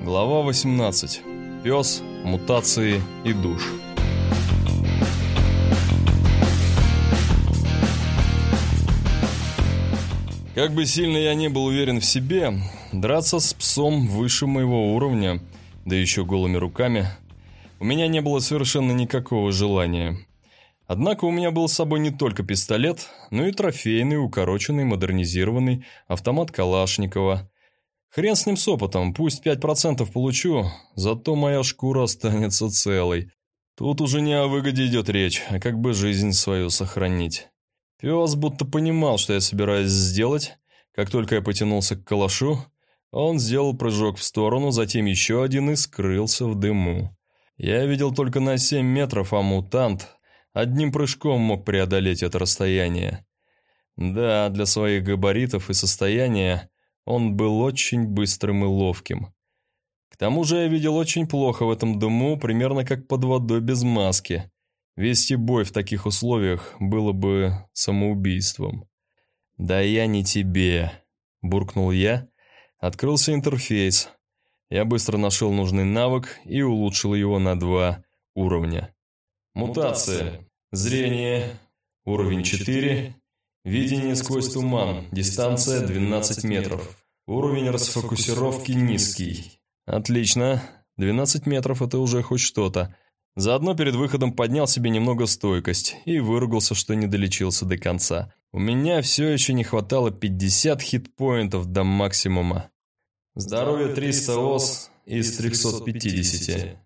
Глава 18. Пес, мутации и душ. Как бы сильно я не был уверен в себе, драться с псом выше моего уровня, да еще голыми руками, у меня не было совершенно никакого желания. Однако у меня был с собой не только пистолет, но и трофейный, укороченный, модернизированный автомат Калашникова. Хрен с ним с опытом, пусть 5% получу, зато моя шкура останется целой. Тут уже не о выгоде идет речь, а как бы жизнь свою сохранить. Пес будто понимал, что я собираюсь сделать. Как только я потянулся к калашу, он сделал прыжок в сторону, затем еще один и скрылся в дыму. Я видел только на 7 метров, а мутант одним прыжком мог преодолеть это расстояние. Да, для своих габаритов и состояния он был очень быстрым и ловким. К тому же я видел очень плохо в этом дыму, примерно как под водой без маски. Вести бой в таких условиях было бы самоубийством. «Да я не тебе», – буркнул я. Открылся интерфейс. Я быстро нашел нужный навык и улучшил его на два уровня. Мутация. Зрение. Уровень 4. Видение сквозь туман. Дистанция 12 метров. Уровень расфокусировки низкий. Отлично. 12 метров – это уже хоть что-то. Заодно перед выходом поднял себе немного стойкость и выругался, что не долечился до конца. У меня все еще не хватало 50 хитпоинтов до максимума. Здоровье 300 ОС из 350.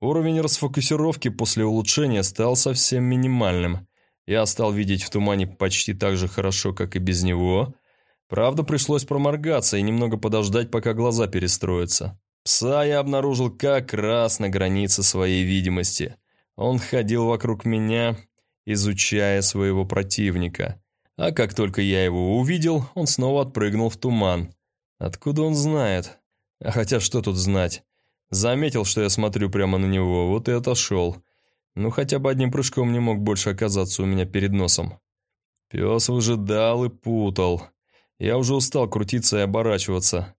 Уровень расфокусировки после улучшения стал совсем минимальным. Я стал видеть в тумане почти так же хорошо, как и без него. Правда, пришлось проморгаться и немного подождать, пока глаза перестроятся. Пса я обнаружил как раз на границе своей видимости. Он ходил вокруг меня, изучая своего противника. А как только я его увидел, он снова отпрыгнул в туман. Откуда он знает? А хотя что тут знать? Заметил, что я смотрю прямо на него, вот и отошел. Ну, хотя бы одним прыжком не мог больше оказаться у меня перед носом. Пес выжидал и путал. Я уже устал крутиться и оборачиваться.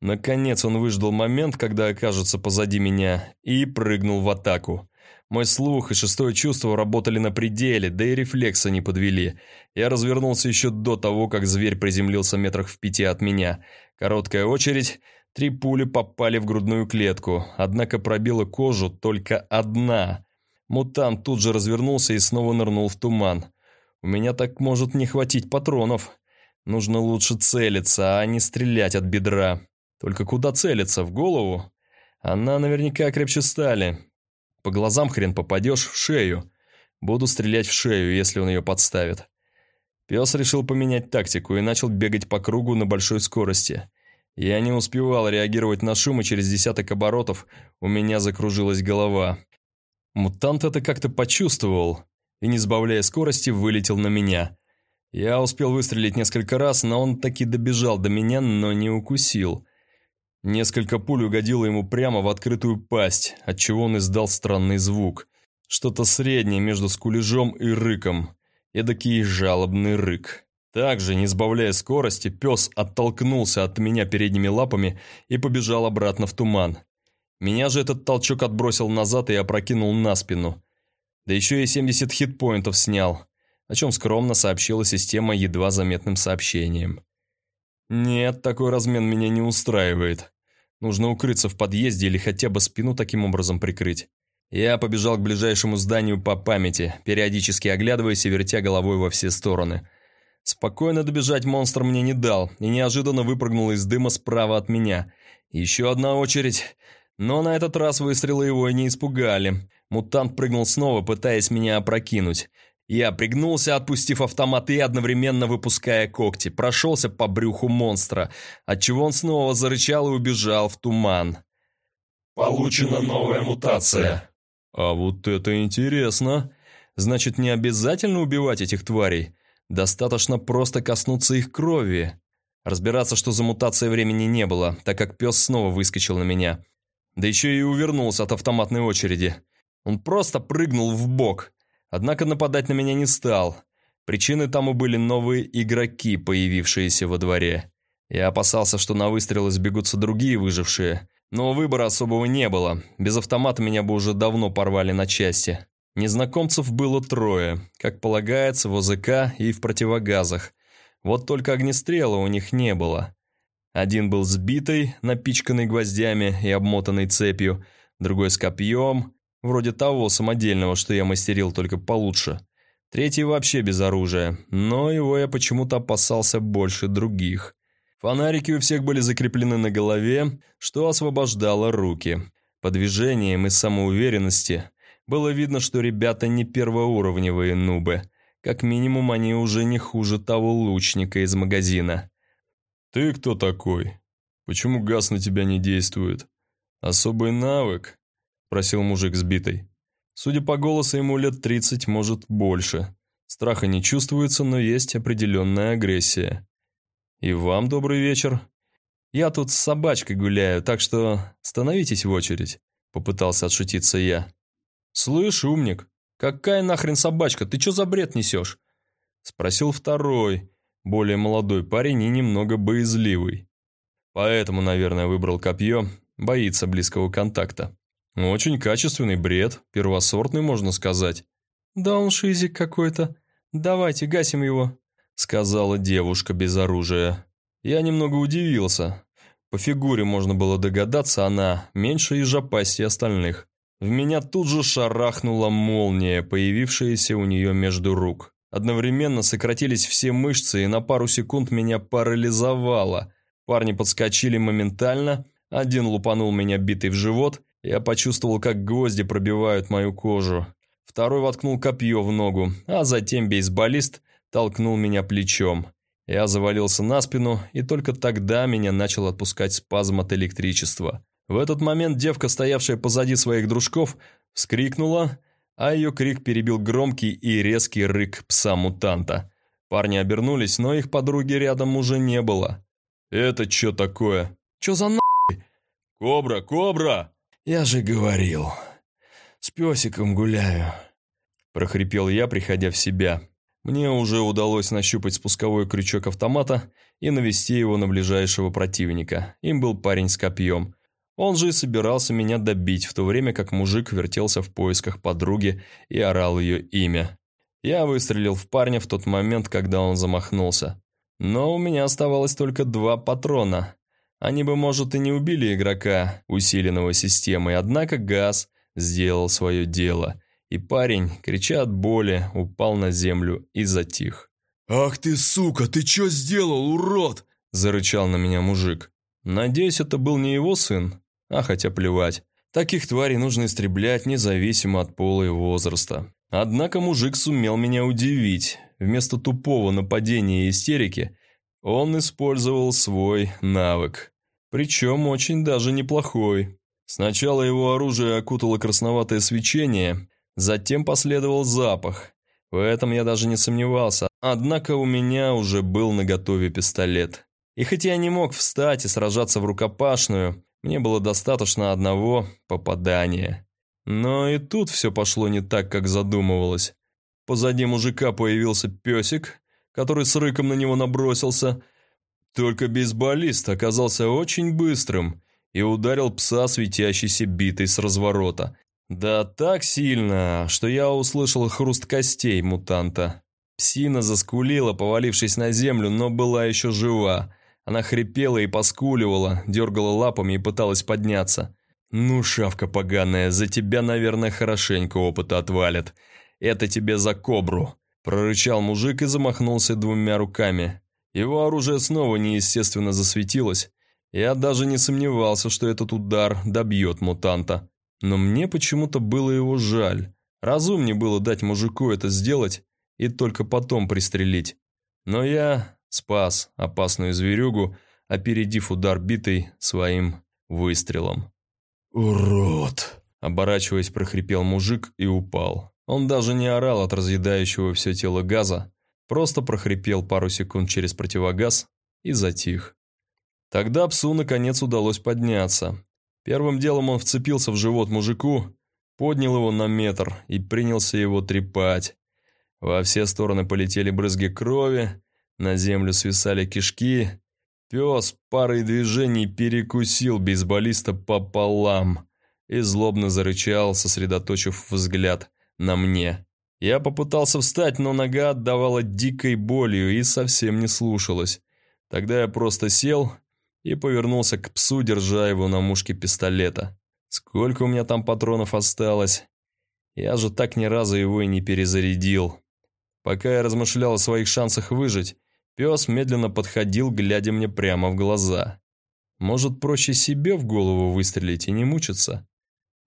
Наконец он выждал момент, когда окажется позади меня, и прыгнул в атаку. Мой слух и шестое чувство работали на пределе, да и рефлексы не подвели. Я развернулся еще до того, как зверь приземлился метрах в пяти от меня. Короткая очередь, три пули попали в грудную клетку, однако пробила кожу только одна. Мутант тут же развернулся и снова нырнул в туман. У меня так может не хватить патронов. Нужно лучше целиться, а не стрелять от бедра. Только куда целиться, в голову? Она наверняка крепче стали. По глазам хрен попадешь, в шею. Буду стрелять в шею, если он ее подставит. Пес решил поменять тактику и начал бегать по кругу на большой скорости. Я не успевал реагировать на шум, и через десяток оборотов у меня закружилась голова. Мутант это как-то почувствовал и, не сбавляя скорости, вылетел на меня. Я успел выстрелить несколько раз, но он таки добежал до меня, но не укусил. Несколько пуль угодило ему прямо в открытую пасть, отчего он издал странный звук. Что-то среднее между скулежом и рыком. Эдакий жалобный рык. Также, не сбавляя скорости, пес оттолкнулся от меня передними лапами и побежал обратно в туман. Меня же этот толчок отбросил назад и опрокинул на спину. Да еще и 70 хитпоинтов снял, о чем скромно сообщила система едва заметным сообщением. Нет, такой размен меня не устраивает. Нужно укрыться в подъезде или хотя бы спину таким образом прикрыть. Я побежал к ближайшему зданию по памяти, периодически оглядываясь и вертя головой во все стороны. Спокойно добежать монстр мне не дал и неожиданно выпрыгнул из дыма справа от меня. Еще одна очередь. Но на этот раз выстрелы его не испугали. Мутант прыгнул снова, пытаясь меня опрокинуть. Я пригнулся, отпустив автомат и одновременно выпуская когти, прошелся по брюху монстра, отчего он снова зарычал и убежал в туман. Получена новая мутация. А вот это интересно. Значит, не обязательно убивать этих тварей. Достаточно просто коснуться их крови. Разбираться, что за мутация времени не было, так как пес снова выскочил на меня. Да еще и увернулся от автоматной очереди. Он просто прыгнул в бок. Однако нападать на меня не стал. Причины тому были новые игроки, появившиеся во дворе. Я опасался, что на выстрелы сбегутся другие выжившие, Но выбора особого не было. Без автомата меня бы уже давно порвали на части. Незнакомцев было трое, как полагается, в ОЗК и в противогазах. Вот только огнестрела у них не было. Один был сбитый, напичканный гвоздями и обмотанный цепью, другой с копьем, вроде того самодельного, что я мастерил только получше. Третий вообще без оружия, но его я почему-то опасался больше других. Фонарики у всех были закреплены на голове, что освобождало руки. По движениям и самоуверенности было видно, что ребята не первоуровневые нубы. Как минимум, они уже не хуже того лучника из магазина. «Ты кто такой? Почему газ на тебя не действует? Особый навык?» – просил мужик сбитый. Судя по голосу, ему лет 30, может, больше. Страха не чувствуется, но есть определенная агрессия. «И вам добрый вечер. Я тут с собачкой гуляю, так что становитесь в очередь», – попытался отшутиться я. «Слышь, умник, какая нахрен собачка? Ты что за бред несешь?» – спросил второй, более молодой парень и немного боязливый. Поэтому, наверное, выбрал копье, боится близкого контакта. Очень качественный бред, первосортный, можно сказать. «Да он шизик какой-то. Давайте, гасим его», сказала девушка без оружия. Я немного удивился. По фигуре можно было догадаться, она меньше и жопасти остальных. В меня тут же шарахнула молния, появившаяся у нее между рук. Одновременно сократились все мышцы, и на пару секунд меня парализовало. Парни подскочили моментально, один лупанул меня битой в живот, я почувствовал, как гвозди пробивают мою кожу. Второй воткнул копье в ногу, а затем бейсболист толкнул меня плечом. Я завалился на спину, и только тогда меня начал отпускать спазм от электричества. В этот момент девка, стоявшая позади своих дружков, вскрикнула, а ее крик перебил громкий и резкий рык пса-мутанта. Парни обернулись, но их подруги рядом уже не было. «Это что такое?» «Чё за нахуй?» «Кобра, кобра!» «Я же говорил, с песиком гуляю», – прохрипел я, приходя в себя. Мне уже удалось нащупать спусковой крючок автомата и навести его на ближайшего противника. Им был парень с копьем. Он же и собирался меня добить, в то время как мужик вертелся в поисках подруги и орал ее имя. Я выстрелил в парня в тот момент, когда он замахнулся. Но у меня оставалось только два патрона. Они бы, может, и не убили игрока, усиленного системой, однако газ сделал свое дело – и парень, крича от боли, упал на землю и затих. «Ах ты, сука, ты что сделал, урод?» – зарычал на меня мужик. Надеюсь, это был не его сын, а хотя плевать. Таких тварей нужно истреблять независимо от пола и возраста. Однако мужик сумел меня удивить. Вместо тупого нападения и истерики он использовал свой навык. Причем очень даже неплохой. Сначала его оружие окутало красноватое свечение, Затем последовал запах. В этом я даже не сомневался, однако у меня уже был наготове пистолет. И хотя я не мог встать и сражаться в рукопашную, мне было достаточно одного попадания. Но и тут все пошло не так, как задумывалось. Позади мужика появился песик, который с рыком на него набросился. Только бейсболист оказался очень быстрым и ударил пса светящейся битой с разворота. Да так сильно, что я услышал хруст костей мутанта. Псина заскулила, повалившись на землю, но была еще жива. Она хрипела и поскуливала, дергала лапами и пыталась подняться. «Ну, шавка поганая, за тебя, наверное, хорошенько опыта отвалят. Это тебе за кобру!» Прорычал мужик и замахнулся двумя руками. Его оружие снова неестественно засветилось. Я даже не сомневался, что этот удар добьет мутанта. Но мне почему-то было его жаль. Разумнее было дать мужику это сделать и только потом пристрелить. Но я спас опасную зверюгу, опередив удар битой своим выстрелом. «Урод!» Оборачиваясь, прохрипел мужик и упал. Он даже не орал от разъедающего все тело газа, просто прохрипел пару секунд через противогаз и затих. Тогда псу наконец удалось подняться. Первым делом он вцепился в живот мужику, поднял его на метр и принялся его трепать. Во все стороны полетели брызги крови, на землю свисали кишки. Пес парой движений перекусил бейсболиста пополам и злобно зарычал, сосредоточив взгляд на мне. Я попытался встать, но нога отдавала дикой болью и совсем не слушалась. Тогда я просто сел и повернулся к псу, держа его на мушке пистолета. Сколько у меня там патронов осталось? Я же так ни разу его и не перезарядил. Пока я размышлял о своих шансах выжить, пес медленно подходил, глядя мне прямо в глаза. Может, проще себе в голову выстрелить и не мучиться?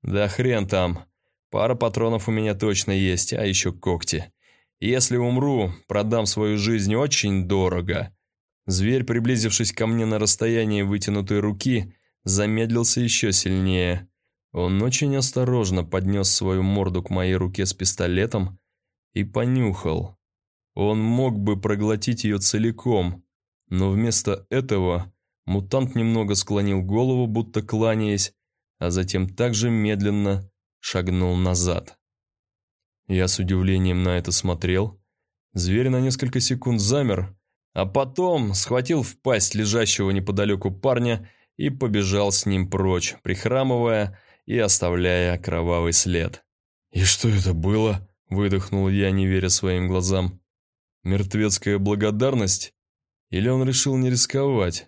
Да хрен там. Пара патронов у меня точно есть, а еще когти. Если умру, продам свою жизнь очень дорого. Зверь, приблизившись ко мне на расстояние вытянутой руки, замедлился еще сильнее. Он очень осторожно поднес свою морду к моей руке с пистолетом и понюхал. Он мог бы проглотить ее целиком, но вместо этого мутант немного склонил голову, будто кланяясь, а затем также медленно шагнул назад. Я с удивлением на это смотрел. Зверь на несколько секунд замер, а потом схватил в пасть лежащего неподалеку парня и побежал с ним прочь, прихрамывая и оставляя кровавый след. «И что это было?» – выдохнул я, не веря своим глазам. «Мертвецкая благодарность? Или он решил не рисковать?»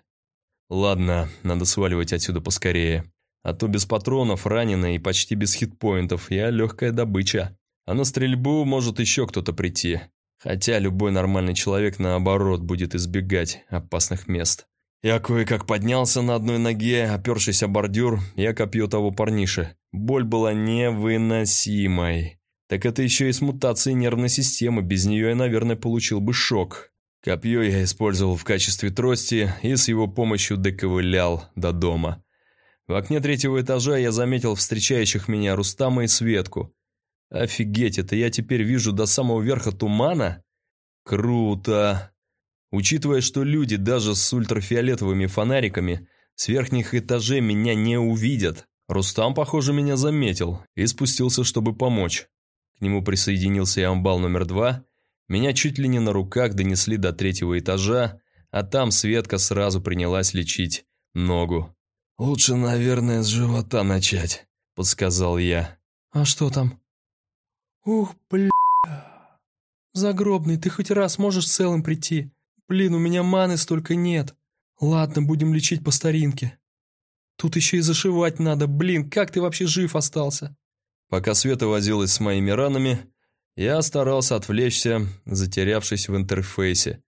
«Ладно, надо сваливать отсюда поскорее. А то без патронов, раненый и почти без хитпоинтов я легкая добыча. А на стрельбу может еще кто-то прийти. Хотя любой нормальный человек, наоборот, будет избегать опасных мест. Я кое-как поднялся на одной ноге, опершись о бордюр, я копье того парниши. Боль была невыносимой. Так это еще и с мутацией нервной системы, без нее я, наверное, получил бы шок. Копье я использовал в качестве трости и с его помощью доковылял до дома. В окне третьего этажа я заметил встречающих меня Рустама и Светку. Офигеть, это я теперь вижу до самого верха тумана? Круто! Учитывая, что люди даже с ультрафиолетовыми фонариками с верхних этажей меня не увидят, Рустам, похоже, меня заметил и спустился, чтобы помочь. Нему присоединился и амбал номер два. Меня чуть ли не на руках донесли до третьего этажа, а там Светка сразу принялась лечить ногу. «Лучше, наверное, с живота начать», — подсказал я. «А что там?» «Ух, бля. Загробный, ты хоть раз можешь целым прийти? Блин, у меня маны столько нет. Ладно, будем лечить по старинке. Тут еще и зашивать надо. Блин, как ты вообще жив остался?» Пока Света возилась с моими ранами, я старался отвлечься, затерявшись в интерфейсе.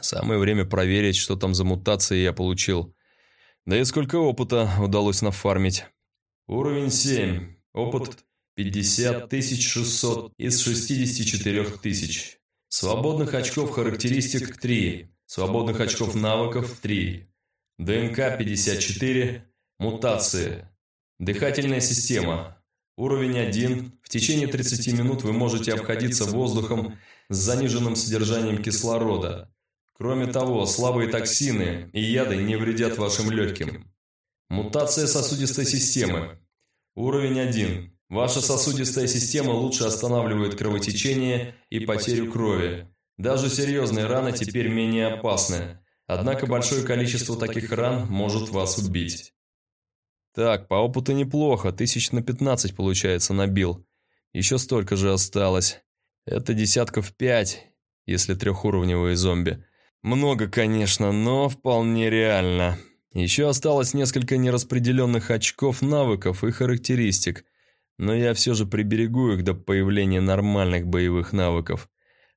Самое время проверить, что там за мутации я получил. Да и сколько опыта удалось нафармить. Уровень 7. Опыт 50 600 из 64 тысяч. Свободных очков характеристик 3. Свободных очков навыков 3. ДНК 54. Мутации. Дыхательная система. Уровень 1. В течение 30 минут вы можете обходиться воздухом с заниженным содержанием кислорода. Кроме того, слабые токсины и яды не вредят вашим легким. Мутация сосудистой системы. Уровень 1. Ваша сосудистая система лучше останавливает кровотечение и потерю крови. Даже серьезные раны теперь менее опасны. Однако большое количество таких ран может вас убить. Так, по опыту неплохо, тысяч на 15 получается набил. Еще столько же осталось. Это десятков пять, если трехуровневые зомби. Много, конечно, но вполне реально. Еще осталось несколько нераспределенных очков навыков и характеристик, но я все же приберегу их до появления нормальных боевых навыков.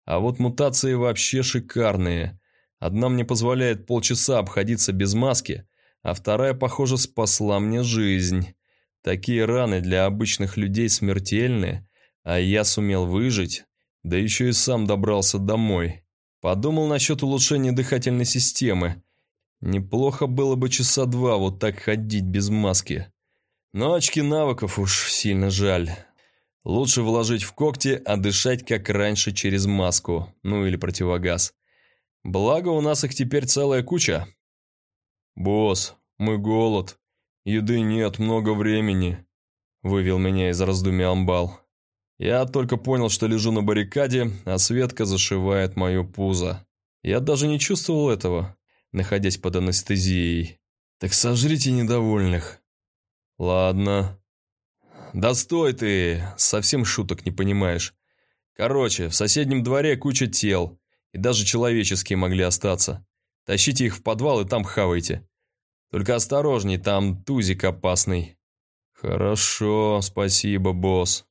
А вот мутации вообще шикарные. Одна мне позволяет полчаса обходиться без маски, а вторая, похоже, спасла мне жизнь. Такие раны для обычных людей смертельны, а я сумел выжить, да еще и сам добрался домой. Подумал насчет улучшения дыхательной системы. Неплохо было бы часа два вот так ходить без маски. Но очки навыков уж сильно жаль. Лучше вложить в когти, а дышать как раньше через маску, ну или противогаз. Благо у нас их теперь целая куча. «Босс, мы голод. Еды нет, много времени», – вывел меня из раздумья амбал. Я только понял, что лежу на баррикаде, а Светка зашивает мое пузо. Я даже не чувствовал этого. находясь под анестезией. «Так сожрите недовольных». «Ладно». «Да стой ты, совсем шуток не понимаешь. Короче, в соседнем дворе куча тел, и даже человеческие могли остаться. Тащите их в подвал и там хавайте. Только осторожней, там тузик опасный». «Хорошо, спасибо, босс».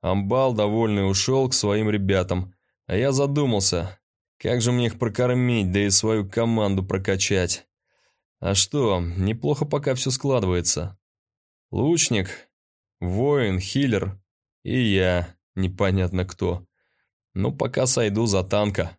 Амбал, довольный, ушел к своим ребятам, а я задумался, как же мне их прокормить, да и свою команду прокачать. А что, неплохо пока все складывается. Лучник, воин, хиллер и я, непонятно кто. Ну, пока сойду за танка.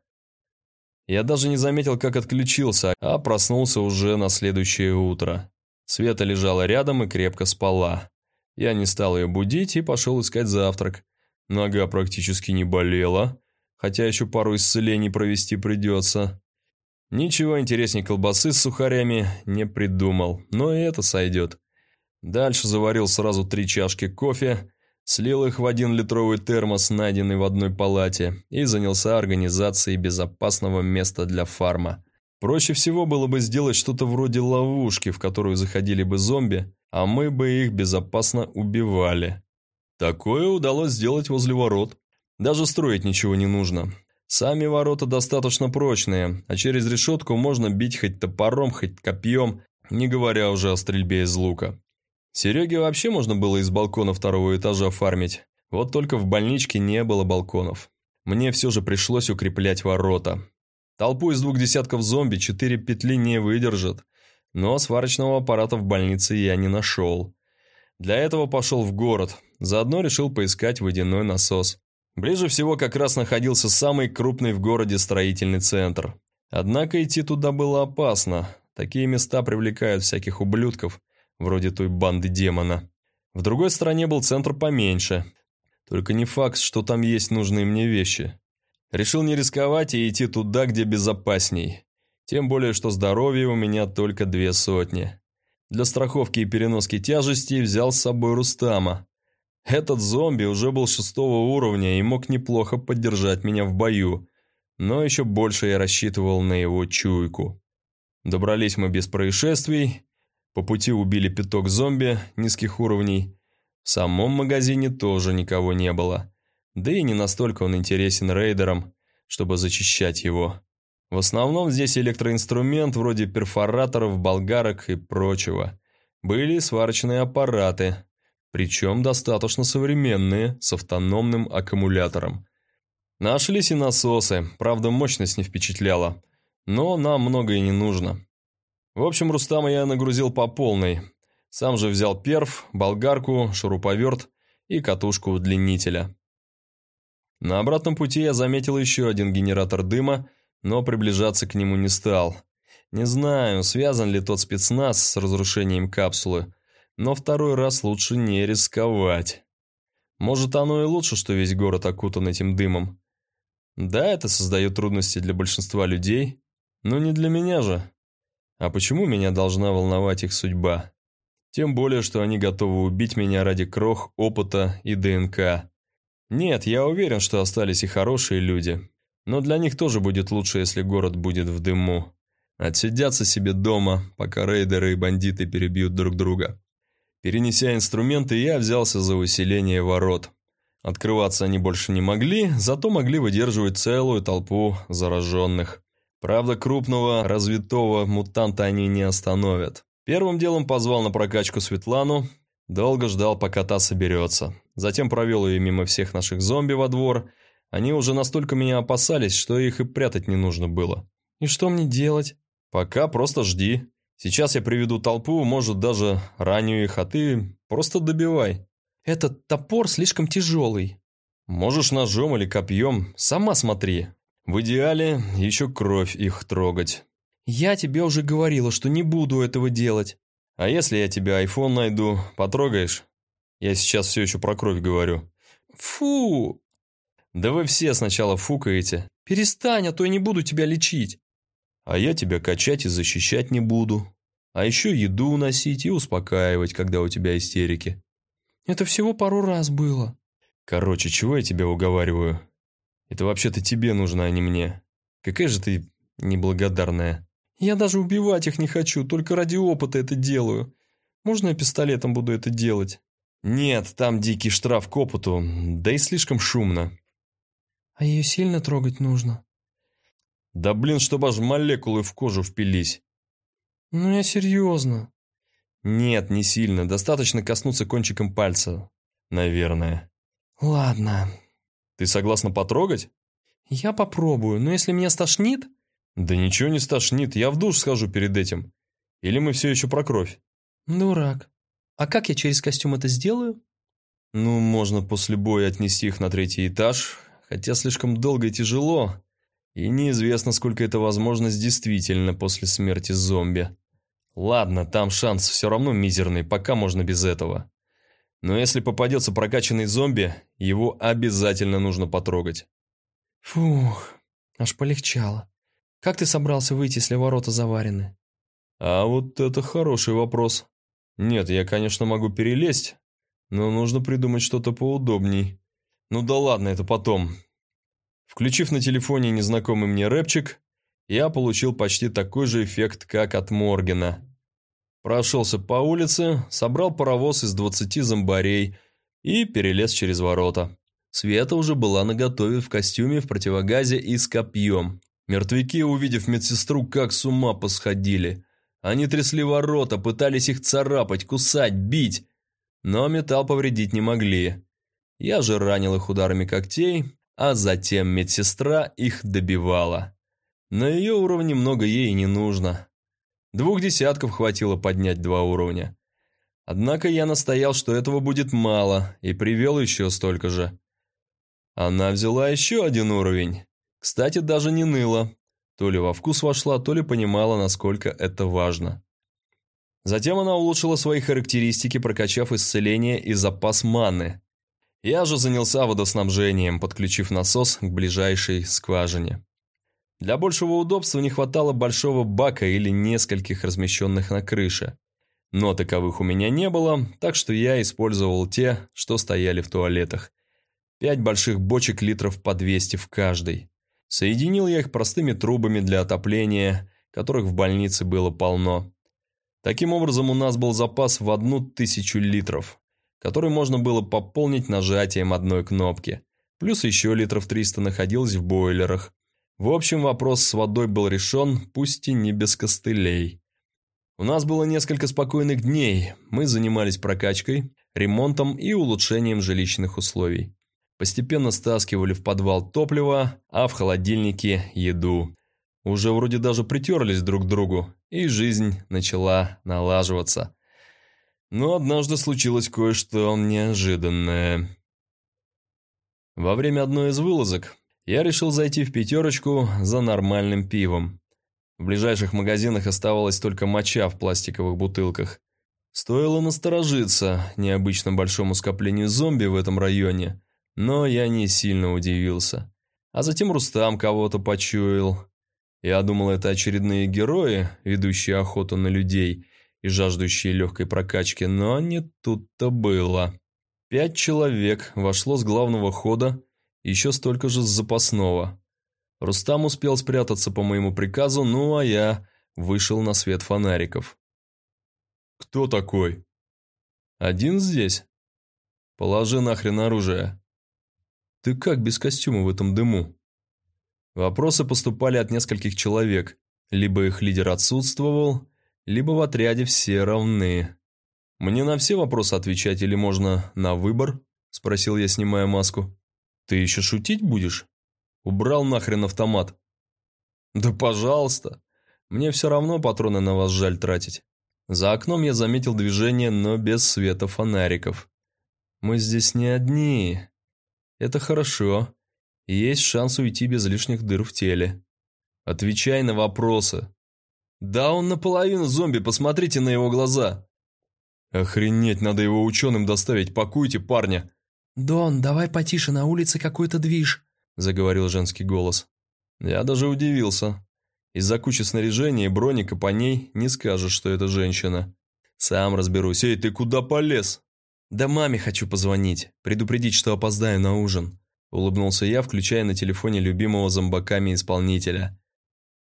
Я даже не заметил, как отключился, а проснулся уже на следующее утро. Света лежала рядом и крепко спала. Я не стал ее будить и пошел искать завтрак. Нога практически не болела, хотя еще пару исцелений провести придется. Ничего интереснее колбасы с сухарями не придумал, но и это сойдет. Дальше заварил сразу три чашки кофе, слил их в один литровый термос, найденный в одной палате, и занялся организацией безопасного места для фарма. Проще всего было бы сделать что-то вроде ловушки, в которую заходили бы зомби, а мы бы их безопасно убивали. Такое удалось сделать возле ворот. Даже строить ничего не нужно. Сами ворота достаточно прочные, а через решетку можно бить хоть топором, хоть копьем, не говоря уже о стрельбе из лука. Сереге вообще можно было из балкона второго этажа фармить. Вот только в больничке не было балконов. Мне все же пришлось укреплять ворота. Толпу из двух десятков зомби четыре петли не выдержат. Но сварочного аппарата в больнице я не нашел. Для этого пошел в город. Заодно решил поискать водяной насос. Ближе всего как раз находился самый крупный в городе строительный центр. Однако идти туда было опасно. Такие места привлекают всяких ублюдков, вроде той банды демона. В другой стороне был центр поменьше. Только не факт, что там есть нужные мне вещи. Решил не рисковать и идти туда, где безопасней. Тем более, что здоровье у меня только две сотни. Для страховки и переноски тяжести взял с собой Рустама. Этот зомби уже был шестого уровня и мог неплохо поддержать меня в бою, но еще больше я рассчитывал на его чуйку. Добрались мы без происшествий, по пути убили пяток зомби низких уровней. В самом магазине тоже никого не было. Да и не настолько он интересен рейдерам, чтобы зачищать его. В основном здесь электроинструмент вроде перфораторов, болгарок и прочего. Были сварочные аппараты, причем достаточно современные, с автономным аккумулятором. Нашлись и насосы, правда мощность не впечатляла, но нам много и не нужно. В общем, Рустама я нагрузил по полной. Сам же взял перф, болгарку, шуруповерт и катушку удлинителя. На обратном пути я заметил еще один генератор дыма, но приближаться к нему не стал. Не знаю, связан ли тот спецназ с разрушением капсулы, но второй раз лучше не рисковать. Может, оно и лучше, что весь город окутан этим дымом. Да, это создает трудности для большинства людей, но не для меня же. А почему меня должна волновать их судьба? Тем более, что они готовы убить меня ради крох, опыта и ДНК. Нет, я уверен, что остались и хорошие люди. Но для них тоже будет лучше, если город будет в дыму. Отсидятся себе дома, пока рейдеры и бандиты перебьют друг друга. Перенеся инструменты, я взялся за усиление ворот. Открываться они больше не могли, зато могли выдерживать целую толпу зараженных. Правда, крупного, развитого мутанта они не остановят. Первым делом позвал на прокачку Светлану, долго ждал, пока та соберется. Затем провел ее мимо всех наших зомби во двор. Они уже настолько меня опасались, что их и прятать не нужно было. «И что мне делать?» «Пока просто жди. Сейчас я приведу толпу, может, даже раню их, а ты просто добивай». «Этот топор слишком тяжелый». «Можешь ножом или копьем, сама смотри. В идеале еще кровь их трогать». «Я тебе уже говорила, что не буду этого делать». «А если я тебе айфон найду, потрогаешь?» Я сейчас все еще про кровь говорю. Фу! Да вы все сначала фукаете. Перестань, а то я не буду тебя лечить. А я тебя качать и защищать не буду. А еще еду уносить и успокаивать, когда у тебя истерики. Это всего пару раз было. Короче, чего я тебя уговариваю? Это вообще-то тебе нужно, а не мне. Какая же ты неблагодарная. Я даже убивать их не хочу, только ради опыта это делаю. Можно я пистолетом буду это делать?» «Нет, там дикий штраф к опыту, да и слишком шумно». «А ее сильно трогать нужно?» «Да блин, чтобы аж молекулы в кожу впились». «Ну я серьезно». «Нет, не сильно, достаточно коснуться кончиком пальца, наверное». «Ладно». «Ты согласна потрогать?» «Я попробую, но если меня стошнит...» «Да ничего не стошнит, я в душ схожу перед этим. Или мы все еще про кровь?» «Дурак. А как я через костюм это сделаю?» «Ну, можно после боя отнести их на третий этаж, хотя слишком долго и тяжело, и неизвестно, сколько это возможность действительно после смерти зомби. Ладно, там шанс все равно мизерный, пока можно без этого. Но если попадется прокачанный зомби, его обязательно нужно потрогать». «Фух, аж полегчало. Как ты собрался выйти, если ворота заварены?» «А вот это хороший вопрос. Нет, я, конечно, могу перелезть, но нужно придумать что-то поудобней. Ну да ладно, это потом. Включив на телефоне незнакомый мне рэпчик, я получил почти такой же эффект, как от Моргена. Прошелся по улице, собрал паровоз из 20 зомбарей и перелез через ворота. Света уже была наготове в костюме в противогазе и с копьем. Мертвяки, увидев медсестру, как с ума посходили – они трясли ворота, пытались их царапать, кусать, бить, но металл повредить не могли. Я же ранил их ударами когтей, а затем медсестра их добивала. На ее уровне много ей не нужно. Двух десятков хватило поднять два уровня. Однако я настоял, что этого будет мало, и привел еще столько же. Она взяла еще один уровень. Кстати, даже не ныла, то ли во вкус вошла, то ли понимала, насколько это важно. Затем она улучшила свои характеристики, прокачав исцеление и запас маны. Я же занялся водоснабжением, подключив насос к ближайшей скважине. Для большего удобства не хватало большого бака или нескольких размещенных на крыше. Но таковых у меня не было, так что я использовал те, что стояли в туалетах. Пять больших бочек литров по 200 в каждой. Соединил я их простыми трубами для отопления, которых в больнице было полно. Таким образом, у нас был запас в одну тысячу литров, который можно было пополнить нажатием одной кнопки. Плюс еще литров 300 находилось в бойлерах. В общем, вопрос с водой был решен, пусть и не без костылей. У нас было несколько спокойных дней. Мы занимались прокачкой, ремонтом и улучшением жилищных условий. Постепенно стаскивали в подвал топливо, а в холодильнике еду. Уже вроде даже притерлись друг к другу, и жизнь начала налаживаться. Но однажды случилось кое-что неожиданное. Во время одной из вылазок я решил зайти в пятерочку за нормальным пивом. В ближайших магазинах оставалась только моча в пластиковых бутылках. Стоило насторожиться необычно большому скоплению зомби в этом районе – но я не сильно удивился. А затем Рустам кого-то почуял. Я думал, это очередные герои, ведущие охоту на людей и жаждущие легкой прокачки, но не тут-то было. Пять человек вошло с главного хода, еще столько же с запасного. Рустам успел спрятаться по моему приказу, ну а я вышел на свет фонариков. «Кто такой?» «Один здесь?» «Положи нахрен оружие». Ты как без костюма в этом дыму? Вопросы поступали от нескольких человек. Либо их лидер отсутствовал, либо в отряде все равны. Мне на все вопросы отвечать или можно на выбор? Спросил я, снимая маску. Ты еще шутить будешь? Убрал нахрен автомат. Да пожалуйста. Мне все равно патроны на вас жаль тратить. За окном я заметил движение, но без света фонариков. Мы здесь не одни. Это хорошо. Есть шанс уйти без лишних дыр в теле. Отвечай на вопросы. Да он наполовину зомби, посмотрите на его глаза. Охренеть, надо его ученым доставить, пакуйте парня. «Дон, давай потише, на улице какой-то движ», – заговорил женский голос. Я даже удивился. Из-за кучи снаряжения и броника по ней не скажешь, что это женщина. Сам разберусь. Эй, ты куда полез? «Да маме хочу позвонить, предупредить, что опоздаю на ужин», улыбнулся я, включая на телефоне любимого зомбаками исполнителя.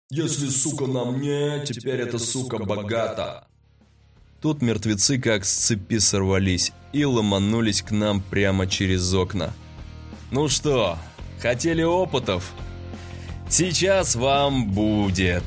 Если сука на мне, теперь эта сука богата. Тут мертвецы как с цепи сорвались и ломанулись к нам прямо через окна. «Ну что, хотели опытов? Сейчас вам будет!»